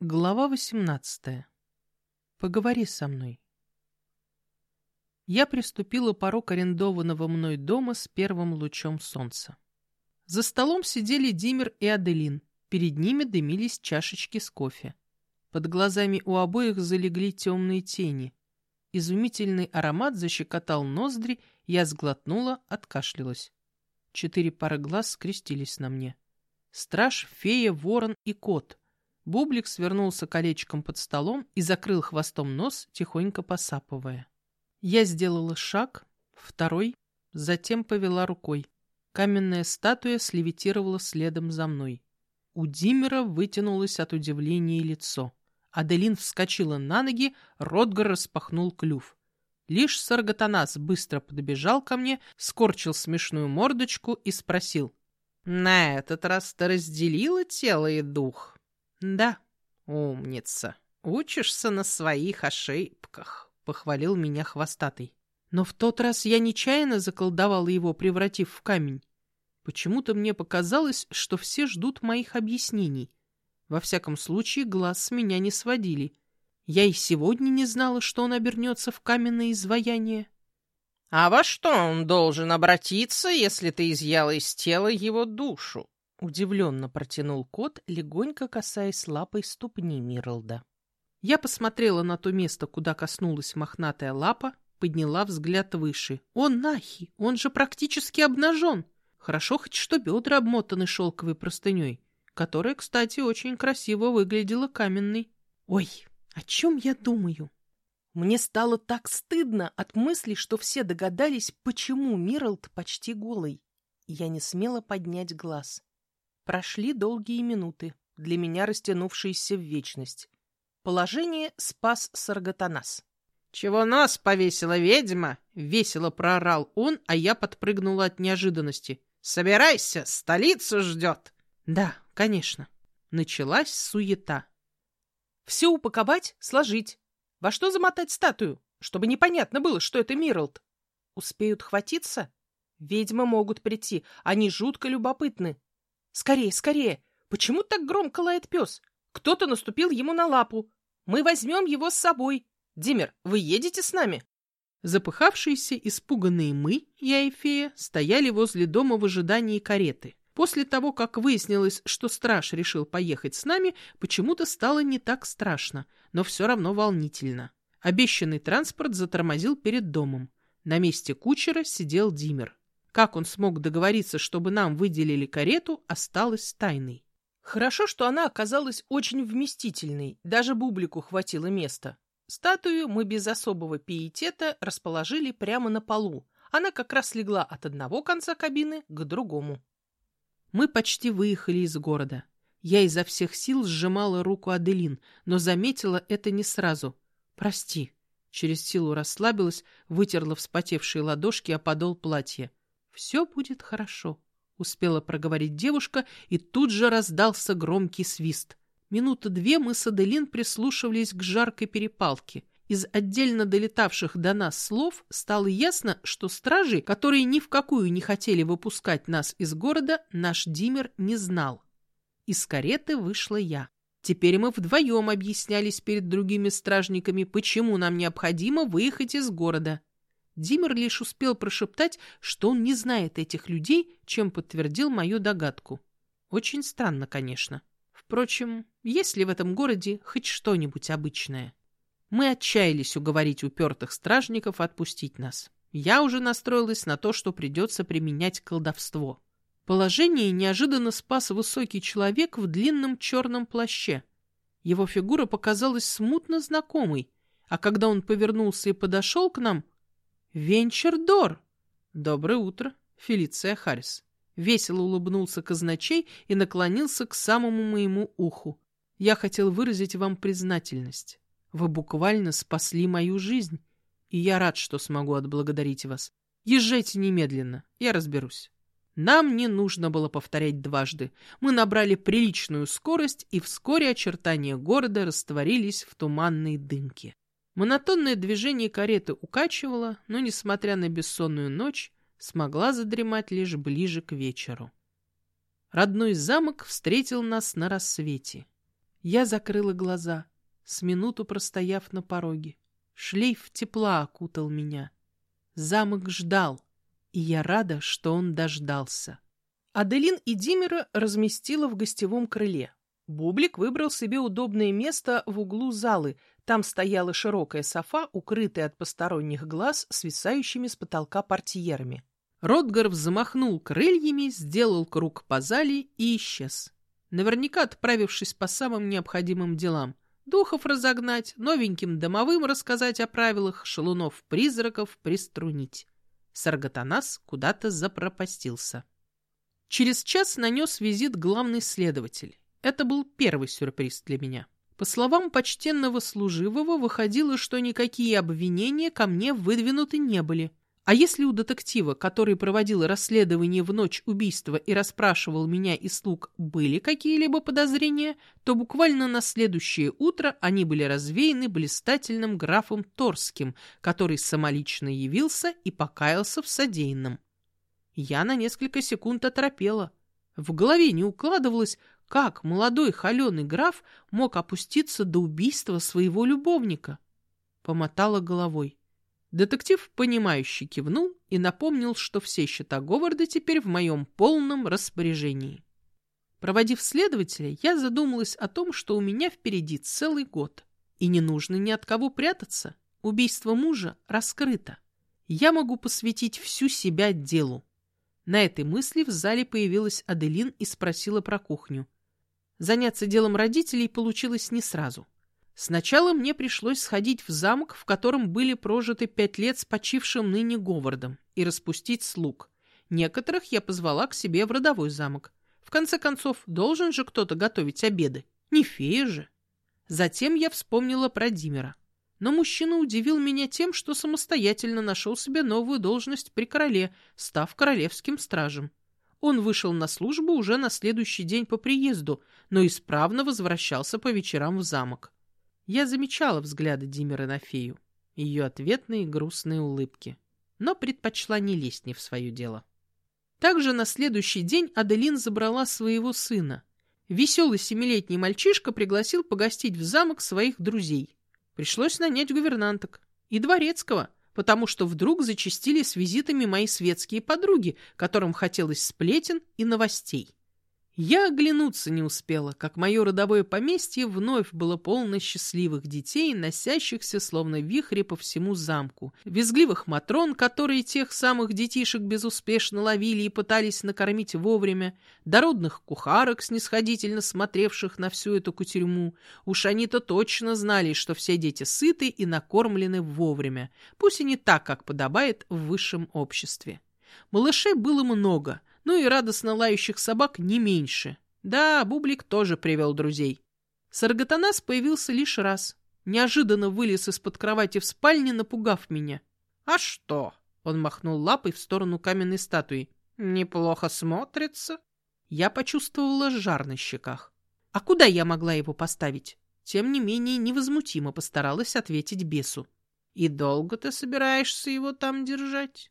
Глава 18. Поговори со мной. Я приступила порог арендованного мной дома с первым лучом солнца. За столом сидели Димер и Аделин. Перед ними дымились чашечки с кофе. Под глазами у обоих залегли темные тени. Изумительный аромат защекотал ноздри, я сглотнула, откашлялась. Четыре пары глаз скрестились на мне. Страж, фея, ворон и кот — Бублик свернулся колечком под столом и закрыл хвостом нос, тихонько посапывая. Я сделала шаг, второй, затем повела рукой. Каменная статуя слевитировала следом за мной. У Димера вытянулось от удивления лицо. Аделин вскочила на ноги, Ротгар распахнул клюв. Лишь Саргатанас быстро подбежал ко мне, скорчил смешную мордочку и спросил. «На этот раз ты разделила тело и дух?» «Да, умница. Учишься на своих ошибках», — похвалил меня хвостатый. Но в тот раз я нечаянно заколдовала его, превратив в камень. Почему-то мне показалось, что все ждут моих объяснений. Во всяком случае, глаз с меня не сводили. Я и сегодня не знала, что он обернется в каменное изваяние. — А во что он должен обратиться, если ты изъяла из тела его душу? Удивленно протянул кот, легонько касаясь лапой ступни Мирлда. Я посмотрела на то место, куда коснулась мохнатая лапа, подняла взгляд выше. Он нахи, он же практически обнажен. Хорошо хоть что бедра обмотаны шелковой простыней, которая, кстати, очень красиво выглядела каменной. Ой, о чем я думаю? Мне стало так стыдно от мысли, что все догадались, почему Мирлд почти голый. Я не смела поднять глаз. Прошли долгие минуты, для меня растянувшиеся в вечность. Положение спас Саргатанас. «Чего нос повесила ведьма?» — весело проорал он, а я подпрыгнула от неожиданности. «Собирайся, столицу ждет!» «Да, конечно». Началась суета. «Все упаковать, сложить. Во что замотать статую, чтобы непонятно было, что это Мирлд? Успеют хватиться? Ведьмы могут прийти, они жутко любопытны. Скорее, скорее! Почему так громко лает пес? Кто-то наступил ему на лапу. Мы возьмем его с собой. Димер, вы едете с нами? Запыхавшиеся, испуганные мы, я и фея, стояли возле дома в ожидании кареты. После того, как выяснилось, что страж решил поехать с нами, почему-то стало не так страшно, но все равно волнительно. Обещанный транспорт затормозил перед домом. На месте кучера сидел Димер. Как он смог договориться, чтобы нам выделили карету, осталось тайной. Хорошо, что она оказалась очень вместительной, даже бублику хватило места. Статую мы без особого пиетета расположили прямо на полу. Она как раз легла от одного конца кабины к другому. Мы почти выехали из города. Я изо всех сил сжимала руку Аделин, но заметила это не сразу. «Прости». Через силу расслабилась, вытерла вспотевшие ладошки о подол платья. «Все будет хорошо», — успела проговорить девушка, и тут же раздался громкий свист. Минуты две мы с Аделин прислушивались к жаркой перепалке. Из отдельно долетавших до нас слов стало ясно, что стражи, которые ни в какую не хотели выпускать нас из города, наш Димер не знал. Из кареты вышла я. Теперь мы вдвоем объяснялись перед другими стражниками, почему нам необходимо выехать из города. Димер лишь успел прошептать, что он не знает этих людей, чем подтвердил мою догадку. Очень странно, конечно. Впрочем, есть ли в этом городе хоть что-нибудь обычное? Мы отчаялись уговорить упертых стражников отпустить нас. Я уже настроилась на то, что придется применять колдовство. Положение неожиданно спас высокий человек в длинном черном плаще. Его фигура показалась смутно знакомой, а когда он повернулся и подошел к нам, «Венчердор!» «Доброе утро, Фелиция Харрис!» Весело улыбнулся казначей и наклонился к самому моему уху. «Я хотел выразить вам признательность. Вы буквально спасли мою жизнь, и я рад, что смогу отблагодарить вас. Езжайте немедленно, я разберусь». Нам не нужно было повторять дважды. Мы набрали приличную скорость, и вскоре очертания города растворились в туманной дымке. Монотонное движение кареты укачивало, но, несмотря на бессонную ночь, смогла задремать лишь ближе к вечеру. Родной замок встретил нас на рассвете. Я закрыла глаза, с минуту простояв на пороге. Шлейф тепла окутал меня. Замок ждал, и я рада, что он дождался. Аделин и Димера разместила в гостевом крыле. Бублик выбрал себе удобное место в углу залы. Там стояла широкая софа, укрытая от посторонних глаз, свисающими с потолка портьерами. Ротгар взмахнул крыльями, сделал круг по зале и исчез. Наверняка отправившись по самым необходимым делам. Духов разогнать, новеньким домовым рассказать о правилах, шалунов-призраков приструнить. Саргатанас куда-то запропастился. Через час нанес визит главный следователь. Это был первый сюрприз для меня. По словам почтенного служивого, выходило, что никакие обвинения ко мне выдвинуты не были. А если у детектива, который проводил расследование в ночь убийства и расспрашивал меня и слуг, были какие-либо подозрения, то буквально на следующее утро они были развеяны блистательным графом Торским, который самолично явился и покаялся в содеянном. Я на несколько секунд оторопела. В голове не укладывалось, как молодой холеный граф мог опуститься до убийства своего любовника. Помотала головой. Детектив, понимающе кивнул и напомнил, что все счета Говарда теперь в моем полном распоряжении. Проводив следователя, я задумалась о том, что у меня впереди целый год. И не нужно ни от кого прятаться. Убийство мужа раскрыто. Я могу посвятить всю себя делу. На этой мысли в зале появилась Аделин и спросила про кухню. Заняться делом родителей получилось не сразу. Сначала мне пришлось сходить в замок, в котором были прожиты пять лет с почившим ныне Говардом, и распустить слуг. Некоторых я позвала к себе в родовой замок. В конце концов, должен же кто-то готовить обеды. Не фея же. Затем я вспомнила про Димера. Но мужчина удивил меня тем, что самостоятельно нашел себе новую должность при короле, став королевским стражем. Он вышел на службу уже на следующий день по приезду, но исправно возвращался по вечерам в замок. Я замечала взгляды Димера на фею, ее ответные грустные улыбки, но предпочла не лезть не в свое дело. Также на следующий день Аделин забрала своего сына. Веселый семилетний мальчишка пригласил погостить в замок своих друзей. Пришлось нанять гувернанток и дворецкого, потому что вдруг зачастили с визитами мои светские подруги, которым хотелось сплетен и новостей. Я оглянуться не успела, как мое родовое поместье вновь было полно счастливых детей, носящихся словно вихри по всему замку, визгливых матрон, которые тех самых детишек безуспешно ловили и пытались накормить вовремя, дородных кухарок, снисходительно смотревших на всю эту кутерьму. Уж они-то точно знали, что все дети сыты и накормлены вовремя, пусть и не так, как подобает в высшем обществе. Малышей было много — ну и радостно лающих собак не меньше. Да, Бублик тоже привел друзей. Саргатанас появился лишь раз. Неожиданно вылез из-под кровати в спальне, напугав меня. «А что?» — он махнул лапой в сторону каменной статуи. «Неплохо смотрится». Я почувствовала жар на щеках. А куда я могла его поставить? Тем не менее, невозмутимо постаралась ответить бесу. «И долго ты собираешься его там держать?»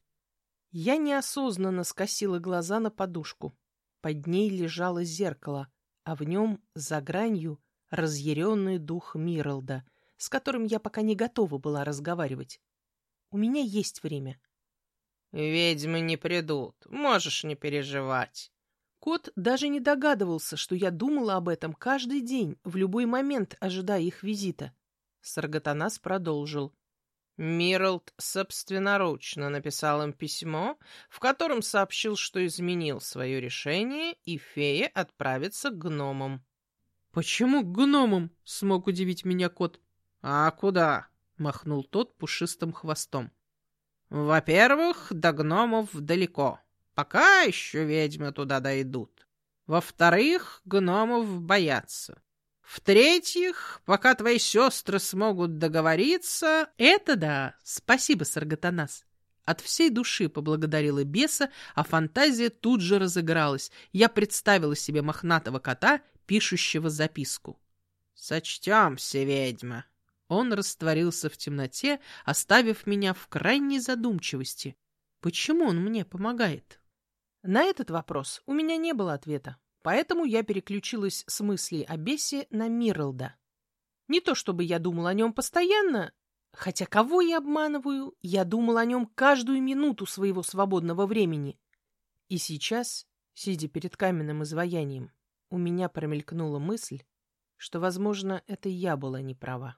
Я неосознанно скосила глаза на подушку. Под ней лежало зеркало, а в нем, за гранью, разъяренный дух Миралда, с которым я пока не готова была разговаривать. У меня есть время. «Ведьмы не придут, можешь не переживать». Кот даже не догадывался, что я думала об этом каждый день, в любой момент ожидая их визита. Саргатанас продолжил. Миралд собственноручно написал им письмо, в котором сообщил, что изменил свое решение, и фея отправится к гномам. «Почему к гномам?» — смог удивить меня кот. «А куда?» — махнул тот пушистым хвостом. «Во-первых, до гномов далеко. Пока еще ведьмы туда дойдут. Во-вторых, гномов боятся. В-третьих, пока твои сестры смогут договориться... Это да, спасибо, Саргатанас. От всей души поблагодарила беса, а фантазия тут же разыгралась. Я представила себе мохнатого кота, пишущего записку. «Сочтемся, ведьма!» Он растворился в темноте, оставив меня в крайней задумчивости. Почему он мне помогает? На этот вопрос у меня не было ответа. Поэтому я переключилась с мыслей о Бессе на Мирлда. Не то чтобы я думал о нем постоянно, хотя кого я обманываю, я думал о нем каждую минуту своего свободного времени. И сейчас, сидя перед каменным изваянием, у меня промелькнула мысль, что, возможно, это я была не права.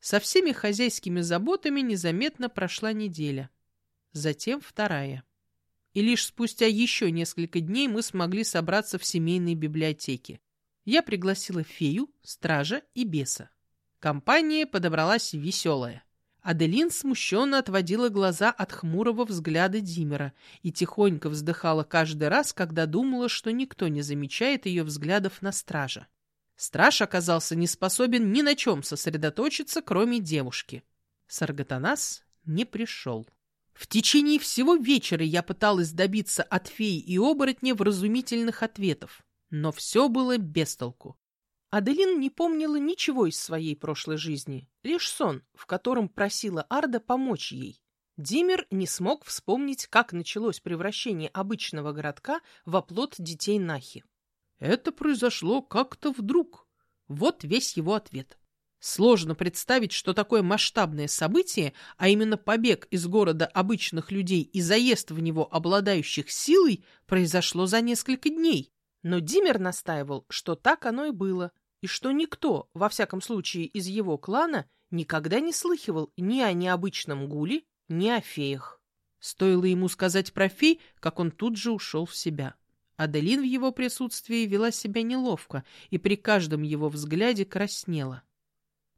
Со всеми хозяйскими заботами незаметно прошла неделя, затем вторая. И лишь спустя еще несколько дней мы смогли собраться в семейной библиотеке. Я пригласила фею, стража и беса. Компания подобралась веселая. Аделин смущенно отводила глаза от хмурого взгляда Димера и тихонько вздыхала каждый раз, когда думала, что никто не замечает ее взглядов на стража. Страж оказался не способен ни на чем сосредоточиться, кроме девушки. Саргатанас не пришел. В течение всего вечера я пыталась добиться от феи и оборотня вразумительных ответов, но все было без толку. Аделин не помнила ничего из своей прошлой жизни, лишь сон, в котором просила Арда помочь ей. Димер не смог вспомнить, как началось превращение обычного городка в оплот детей Нахи. Это произошло как-то вдруг. Вот весь его ответ. Сложно представить, что такое масштабное событие, а именно побег из города обычных людей и заезд в него обладающих силой, произошло за несколько дней. Но Димер настаивал, что так оно и было, и что никто, во всяком случае из его клана, никогда не слыхивал ни о необычном гуле, ни о феях. Стоило ему сказать про фей, как он тут же ушел в себя. Аделин в его присутствии вела себя неловко и при каждом его взгляде краснела.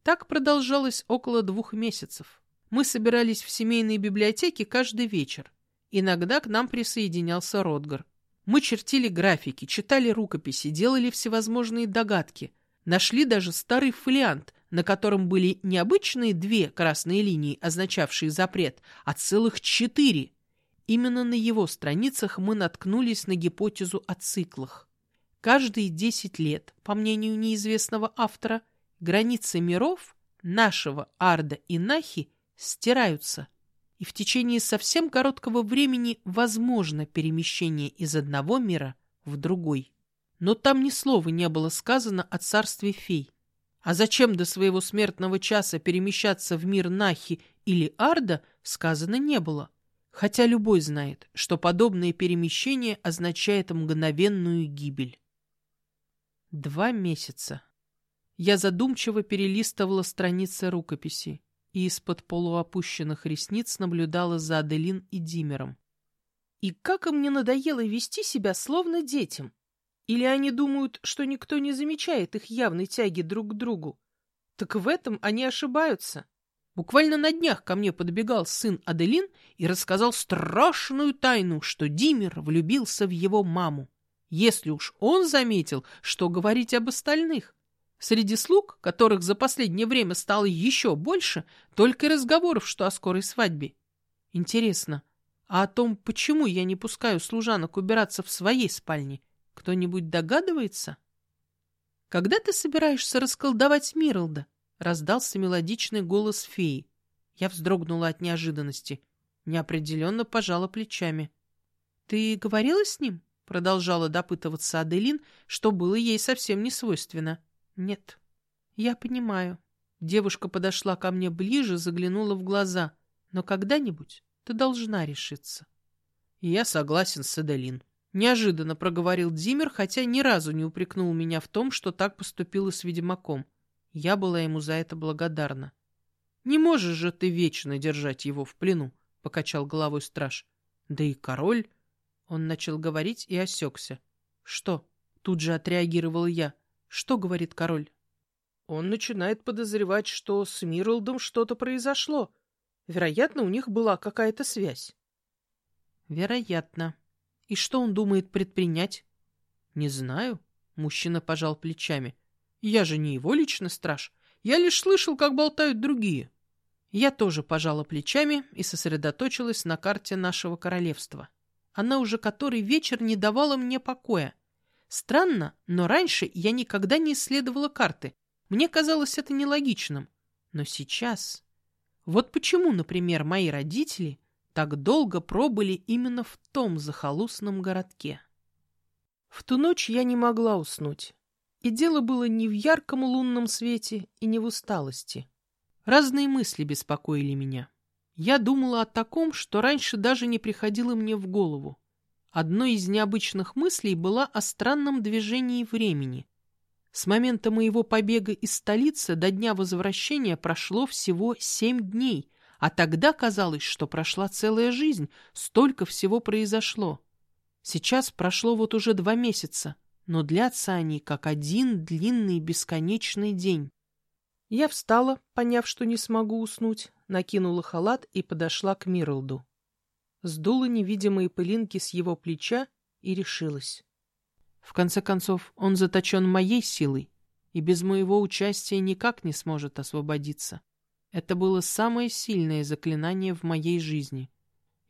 Так продолжалось около двух месяцев. Мы собирались в семейной библиотеке каждый вечер. Иногда к нам присоединялся Ротгар. Мы чертили графики, читали рукописи, делали всевозможные догадки. Нашли даже старый фолиант, на котором были не обычные две красные линии, означавшие запрет, а целых четыре. Именно на его страницах мы наткнулись на гипотезу о циклах. Каждые десять лет, по мнению неизвестного автора, границы миров нашего Арда и Нахи стираются, и в течение совсем короткого времени возможно перемещение из одного мира в другой. Но там ни слова не было сказано о царстве фей. А зачем до своего смертного часа перемещаться в мир Нахи или Арда, сказано не было хотя любой знает, что подобное перемещение означает мгновенную гибель. Два месяца. Я задумчиво перелистывала страницы рукописи и из-под полуопущенных ресниц наблюдала за Аделин и Димером. И как им не надоело вести себя словно детям? Или они думают, что никто не замечает их явной тяги друг к другу? Так в этом они ошибаются. Буквально на днях ко мне подбегал сын Аделин и рассказал страшную тайну, что Димер влюбился в его маму. Если уж он заметил, что говорить об остальных. Среди слуг, которых за последнее время стало еще больше, только разговоров, что о скорой свадьбе. Интересно, а о том, почему я не пускаю служанок убираться в своей спальне, кто-нибудь догадывается? Когда ты собираешься расколдовать Мирлда? Раздался мелодичный голос феи. Я вздрогнула от неожиданности. Неопределенно пожала плечами. — Ты говорила с ним? — продолжала допытываться Аделин, что было ей совсем не свойственно. — Нет. — Я понимаю. Девушка подошла ко мне ближе, заглянула в глаза. Но когда-нибудь ты должна решиться. — Я согласен с Аделин. Неожиданно проговорил Димер, хотя ни разу не упрекнул меня в том, что так поступила с ведьмаком. Я была ему за это благодарна. «Не можешь же ты вечно держать его в плену», — покачал головой страж. «Да и король...» Он начал говорить и осекся. «Что?» — тут же отреагировал я. «Что говорит король?» «Он начинает подозревать, что с Мирлдом что-то произошло. Вероятно, у них была какая-то связь». «Вероятно. И что он думает предпринять?» «Не знаю», — мужчина пожал плечами. Я же не его личный страж. Я лишь слышал, как болтают другие. Я тоже пожала плечами и сосредоточилась на карте нашего королевства. Она уже который вечер не давала мне покоя. Странно, но раньше я никогда не исследовала карты. Мне казалось это нелогичным. Но сейчас... Вот почему, например, мои родители так долго пробыли именно в том захолустном городке. В ту ночь я не могла уснуть. И дело было не в ярком лунном свете и не в усталости. Разные мысли беспокоили меня. Я думала о таком, что раньше даже не приходило мне в голову. Одной из необычных мыслей была о странном движении времени. С момента моего побега из столицы до дня возвращения прошло всего семь дней, а тогда казалось, что прошла целая жизнь, столько всего произошло. Сейчас прошло вот уже два месяца, но длятся они как один длинный бесконечный день. Я встала, поняв, что не смогу уснуть, накинула халат и подошла к Мирлду. Сдула невидимые пылинки с его плеча и решилась. В конце концов, он заточен моей силой и без моего участия никак не сможет освободиться. Это было самое сильное заклинание в моей жизни.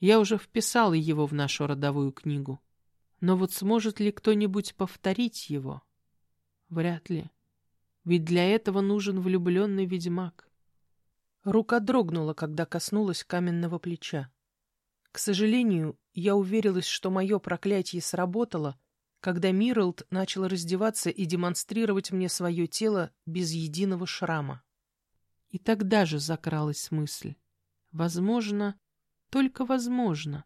Я уже вписала его в нашу родовую книгу. Но вот сможет ли кто-нибудь повторить его? Вряд ли. Ведь для этого нужен влюбленный ведьмак. Рука дрогнула, когда коснулась каменного плеча. К сожалению, я уверилась, что мое проклятие сработало, когда Мирлд начал раздеваться и демонстрировать мне свое тело без единого шрама. И тогда же закралась мысль. Возможно, только возможно,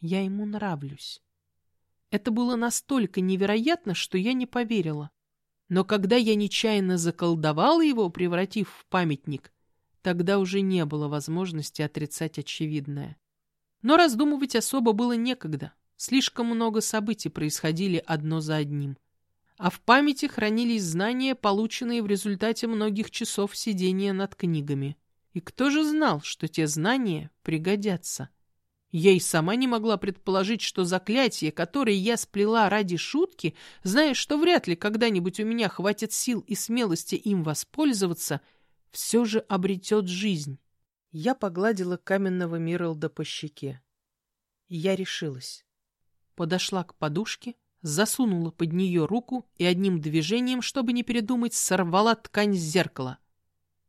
я ему нравлюсь. Это было настолько невероятно, что я не поверила. Но когда я нечаянно заколдовала его, превратив в памятник, тогда уже не было возможности отрицать очевидное. Но раздумывать особо было некогда. Слишком много событий происходили одно за одним. А в памяти хранились знания, полученные в результате многих часов сидения над книгами. И кто же знал, что те знания пригодятся? И сама не могла предположить, что заклятие, которое я сплела ради шутки, зная, что вряд ли когда-нибудь у меня хватит сил и смелости им воспользоваться, все же обретет жизнь. Я погладила каменного Миралда по щеке. Я решилась. Подошла к подушке, засунула под нее руку и одним движением, чтобы не передумать, сорвала ткань с зеркала.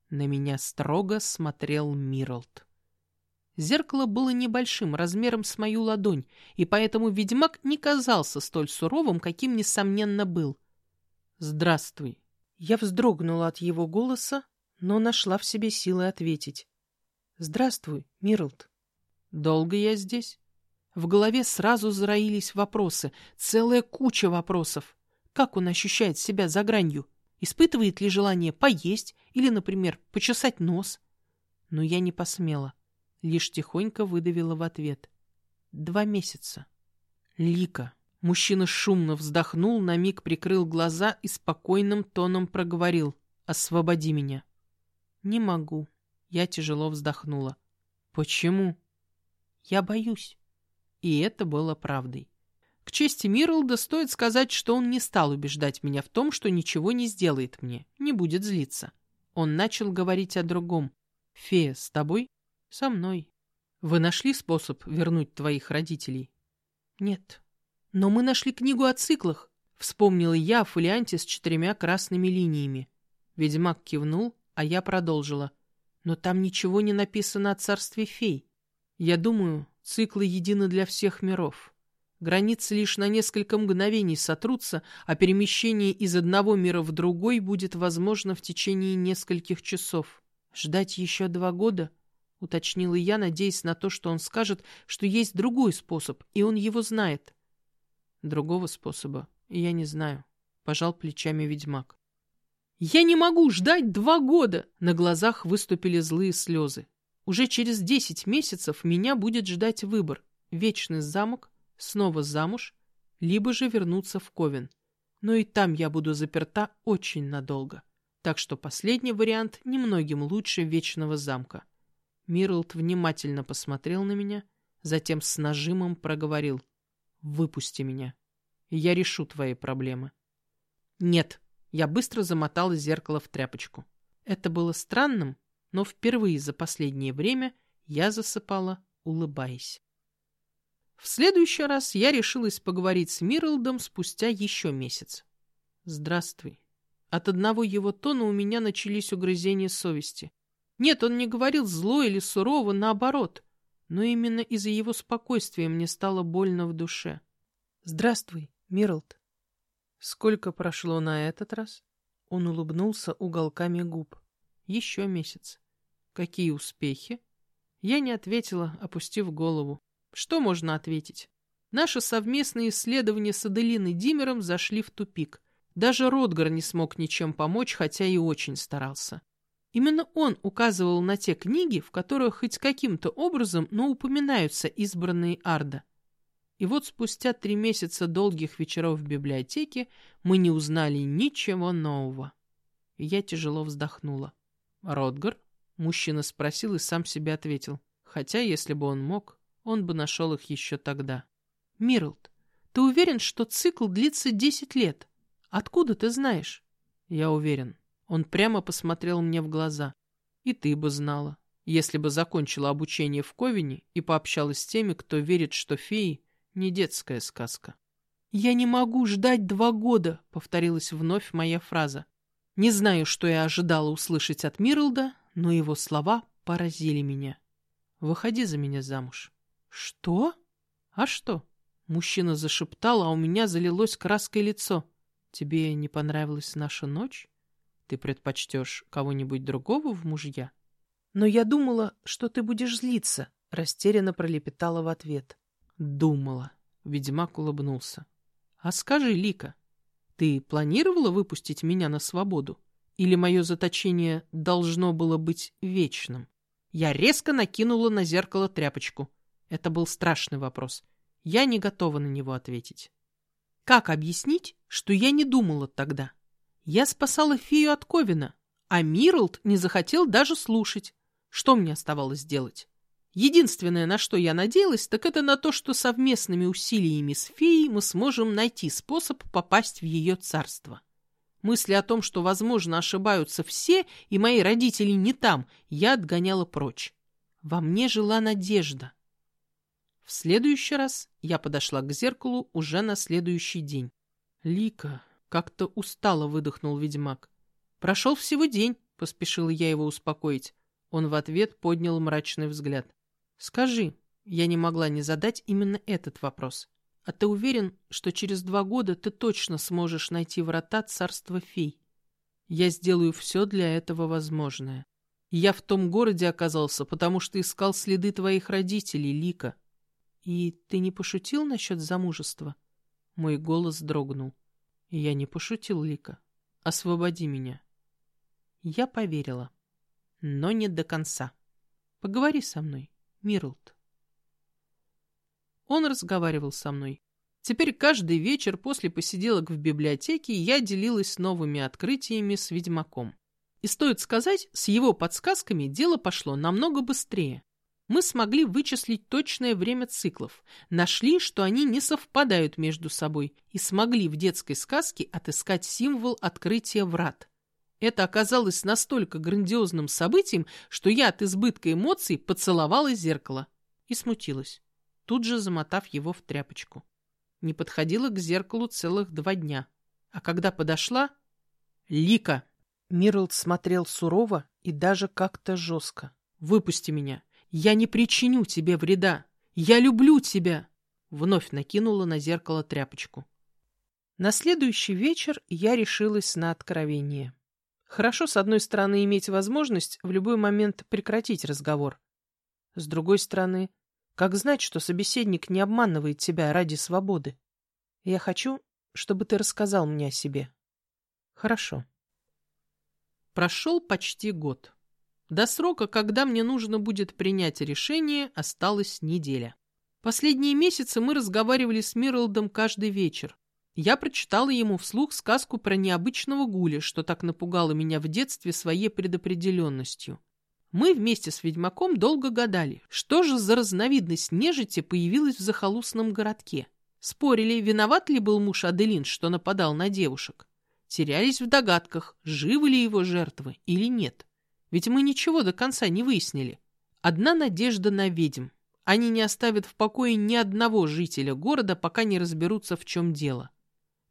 На меня строго смотрел Миралд. Зеркало было небольшим, размером с мою ладонь, и поэтому ведьмак не казался столь суровым, каким, несомненно, был. «Здравствуй». Я вздрогнула от его голоса, но нашла в себе силы ответить. «Здравствуй, Мирлд». «Долго я здесь?» В голове сразу зароились вопросы, целая куча вопросов. Как он ощущает себя за гранью? Испытывает ли желание поесть или, например, почесать нос? Но я не посмела лишь тихонько выдавила в ответ. Два месяца. Лика. Мужчина шумно вздохнул, на миг прикрыл глаза и спокойным тоном проговорил. «Освободи меня». «Не могу». Я тяжело вздохнула. «Почему?» «Я боюсь». И это было правдой. К чести Мирлда стоит сказать, что он не стал убеждать меня в том, что ничего не сделает мне, не будет злиться. Он начал говорить о другом. «Фея, с тобой?» Со мной. Вы нашли способ вернуть твоих родителей? Нет. Но мы нашли книгу о циклах. Вспомнила я о фолианте с четырьмя красными линиями. Ведьмак кивнул, а я продолжила. Но там ничего не написано о царстве фей. Я думаю, циклы едины для всех миров. Границы лишь на несколько мгновений сотрутся, а перемещение из одного мира в другой будет возможно в течение нескольких часов. Ждать еще два года — уточнила я, надеясь на то, что он скажет, что есть другой способ, и он его знает. Другого способа я не знаю, пожал плечами ведьмак. Я не могу ждать два года! На глазах выступили злые слезы. Уже через десять месяцев меня будет ждать выбор. Вечный замок, снова замуж, либо же вернуться в Ковен. Но и там я буду заперта очень надолго. Так что последний вариант немногим лучше вечного замка. Мирлд внимательно посмотрел на меня, затем с нажимом проговорил. «Выпусти меня. Я решу твои проблемы». «Нет». Я быстро замотала зеркало в тряпочку. Это было странным, но впервые за последнее время я засыпала, улыбаясь. В следующий раз я решилась поговорить с Мирлдом спустя еще месяц. «Здравствуй». От одного его тона у меня начались угрызения совести. Нет, он не говорил зло или сурово, наоборот. Но именно из-за его спокойствия мне стало больно в душе. «Здравствуй, Мирлд». Сколько прошло на этот раз? Он улыбнулся уголками губ. Еще месяц. Какие успехи? Я не ответила, опустив голову. Что можно ответить? Наши совместные исследования с Аделиной Димером зашли в тупик. Даже Ротгар не смог ничем помочь, хотя и очень старался. Именно он указывал на те книги, в которых хоть каким-то образом, но упоминаются избранные Арда. И вот спустя три месяца долгих вечеров в библиотеке мы не узнали ничего нового. Я тяжело вздохнула. «Ротгар?» — мужчина спросил и сам себе ответил. Хотя, если бы он мог, он бы нашел их еще тогда. «Мирлд, ты уверен, что цикл длится десять лет? Откуда ты знаешь?» «Я уверен. Он прямо посмотрел мне в глаза. И ты бы знала, если бы закончила обучение в Ковине и пообщалась с теми, кто верит, что феи — не детская сказка. «Я не могу ждать два года», — повторилась вновь моя фраза. Не знаю, что я ожидала услышать от Мирлда, но его слова поразили меня. «Выходи за меня замуж». «Что?» «А что?» Мужчина зашептал, а у меня залилось краской лицо. «Тебе не понравилась наша ночь?» Ты предпочтешь кого-нибудь другого в мужья? Но я думала, что ты будешь злиться, растерянно пролепетала в ответ. Думала. Ведьмак улыбнулся. А скажи, Лика, ты планировала выпустить меня на свободу? Или мое заточение должно было быть вечным? Я резко накинула на зеркало тряпочку. Это был страшный вопрос. Я не готова на него ответить. Как объяснить, что я не думала тогда? Я спасала фею от Ковина, а Мирлд не захотел даже слушать. Что мне оставалось делать? Единственное, на что я надеялась, так это на то, что совместными усилиями с феей мы сможем найти способ попасть в ее царство. Мысли о том, что, возможно, ошибаются все, и мои родители не там, я отгоняла прочь. Во мне жила надежда. В следующий раз я подошла к зеркалу уже на следующий день. «Лика, как-то устало выдохнул ведьмак. «Прошел всего день», — поспешила я его успокоить. Он в ответ поднял мрачный взгляд. «Скажи», — я не могла не задать именно этот вопрос. «А ты уверен, что через два года ты точно сможешь найти врата царства фей? Я сделаю все для этого возможное. Я в том городе оказался, потому что искал следы твоих родителей, Лика. И ты не пошутил насчет замужества?» Мой голос дрогнул. Я не пошутил, Лика. Освободи меня. Я поверила. Но не до конца. Поговори со мной, Мирлд. Он разговаривал со мной. Теперь каждый вечер после посиделок в библиотеке я делилась новыми открытиями с ведьмаком. И стоит сказать, с его подсказками дело пошло намного быстрее мы смогли вычислить точное время циклов, нашли, что они не совпадают между собой, и смогли в детской сказке отыскать символ открытия врат. Это оказалось настолько грандиозным событием, что я от избытка эмоций поцеловала зеркало и смутилась, тут же замотав его в тряпочку. Не подходила к зеркалу целых два дня. А когда подошла... Лика! Мирлд смотрел сурово и даже как-то жестко. «Выпусти меня! «Я не причиню тебе вреда! Я люблю тебя!» Вновь накинула на зеркало тряпочку. На следующий вечер я решилась на откровение. Хорошо, с одной стороны, иметь возможность в любой момент прекратить разговор. С другой стороны, как знать, что собеседник не обманывает тебя ради свободы? Я хочу, чтобы ты рассказал мне о себе. Хорошо. Прошел почти год. До срока, когда мне нужно будет принять решение, осталась неделя. Последние месяцы мы разговаривали с Мирлдом каждый вечер. Я прочитала ему вслух сказку про необычного гуля, что так напугало меня в детстве своей предопределенностью. Мы вместе с ведьмаком долго гадали, что же за разновидность нежити появилась в захолустном городке. Спорили, виноват ли был муж Аделин, что нападал на девушек. Терялись в догадках, живы ли его жертвы или нет. Ведь мы ничего до конца не выяснили. Одна надежда на ведьм. Они не оставят в покое ни одного жителя города, пока не разберутся, в чем дело.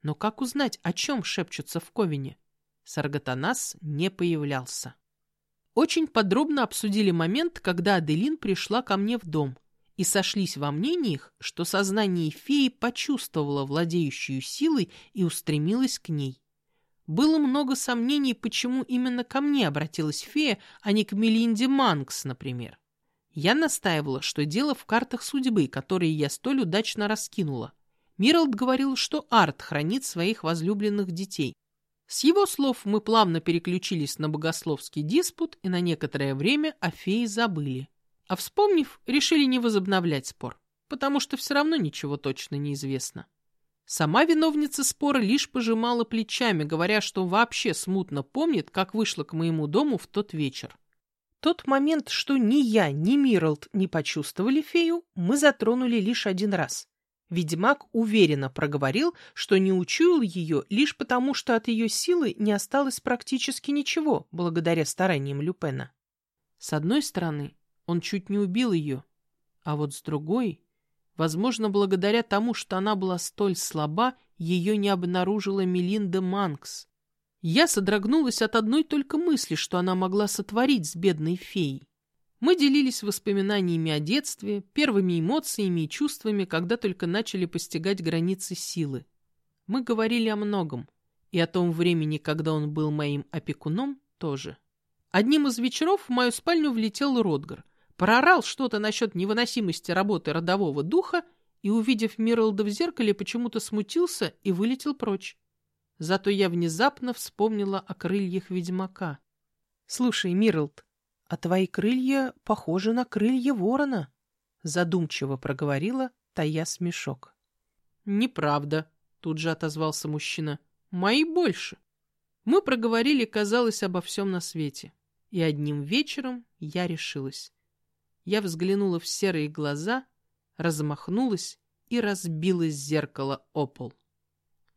Но как узнать, о чем шепчутся в Ковине? Саргатанас не появлялся. Очень подробно обсудили момент, когда Аделин пришла ко мне в дом. и сошлись во мнениях, что сознание феи почувствовало владеющую силой и устремилось к ней. Было много сомнений, почему именно ко мне обратилась фея, а не к Мелинде Манкс, например. Я настаивала, что дело в картах судьбы, которые я столь удачно раскинула. Миралд говорил, что Арт хранит своих возлюбленных детей. С его слов мы плавно переключились на богословский диспут и на некоторое время о фее забыли. А вспомнив, решили не возобновлять спор, потому что все равно ничего точно не известно. Сама виновница спора лишь пожимала плечами, говоря, что вообще смутно помнит, как вышла к моему дому в тот вечер. Тот момент, что ни я, ни Миралд не почувствовали фею, мы затронули лишь один раз. Ведьмак уверенно проговорил, что не учуял ее лишь потому, что от ее силы не осталось практически ничего, благодаря стараниям Люпена. С одной стороны, он чуть не убил ее, а вот с другой Возможно, благодаря тому, что она была столь слаба, ее не обнаружила Мелинда Манкс. Я содрогнулась от одной только мысли, что она могла сотворить с бедной феей. Мы делились воспоминаниями о детстве, первыми эмоциями и чувствами, когда только начали постигать границы силы. Мы говорили о многом, и о том времени, когда он был моим опекуном, тоже. Одним из вечеров в мою спальню влетел Ротгар проорал что-то насчет невыносимости работы родового духа и, увидев Мирлда в зеркале, почему-то смутился и вылетел прочь. Зато я внезапно вспомнила о крыльях ведьмака. — Слушай, Мирлд, а твои крылья похожи на крылья ворона, — задумчиво проговорила, тая смешок. — Неправда, — тут же отозвался мужчина. — Мои больше. Мы проговорили, казалось, обо всем на свете. И одним вечером я решилась. Я взглянула в серые глаза, размахнулась и разбилась зеркало о пол.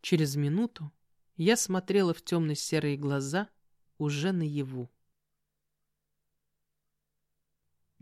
Через минуту я смотрела в темно-серые глаза уже наяву.